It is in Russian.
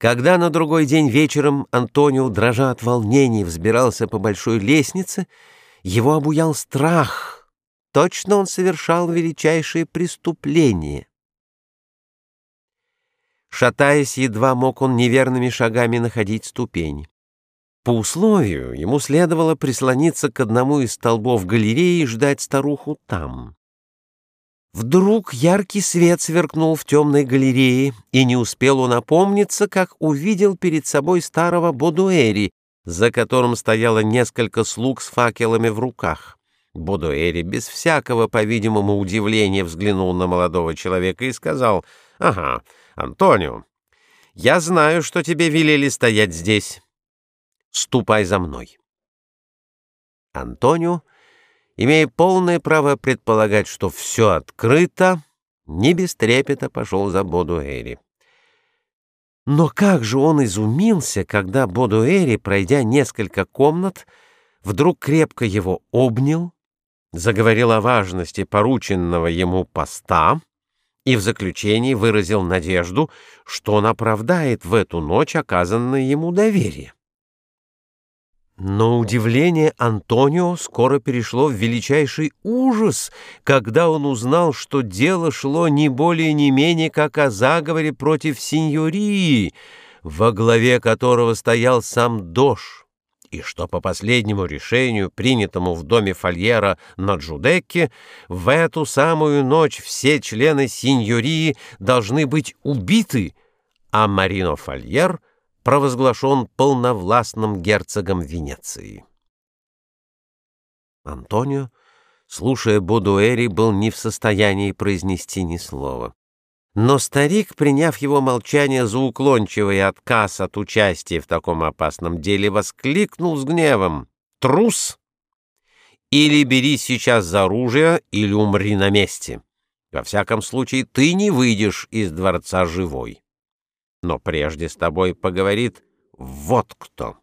Когда на другой день вечером Антонио, дрожа от волнений, взбирался по большой лестнице, его обуял страх. Точно он совершал величайшее преступление. Шатаясь, едва мог он неверными шагами находить ступень. По условию ему следовало прислониться к одному из столбов галереи и ждать старуху там. Вдруг яркий свет сверкнул в темной галерее, и не успел он опомниться, как увидел перед собой старого Бодуэри, за которым стояло несколько слуг с факелами в руках. Бодуэри без всякого, по-видимому, удивления взглянул на молодого человека и сказал, «Ага, Антонио, я знаю, что тебе велели стоять здесь. Ступай за мной». Антонио имея полное право предполагать, что все открыто, не без трепета пошел за Бодуэри. Но как же он изумился, когда Бодуэри, пройдя несколько комнат, вдруг крепко его обнял, заговорил о важности порученного ему поста и в заключении выразил надежду, что он оправдает в эту ночь оказанное ему доверие. Но удивление Антонио скоро перешло в величайший ужас, когда он узнал, что дело шло не более не менее как о заговоре против сеньории, во главе которого стоял сам Дош, и что по последнему решению, принятому в доме Фольера на Джудекке, в эту самую ночь все члены сеньории должны быть убиты, а Марино Фольер — провозглашен полновластным герцогом Венеции. Антонио, слушая Бодуэри, был не в состоянии произнести ни слова. Но старик, приняв его молчание за уклончивый отказ от участия в таком опасном деле, воскликнул с гневом «Трус! Или бери сейчас за оружие, или умри на месте. Во всяком случае, ты не выйдешь из дворца живой» но прежде с тобой поговорит вот кто.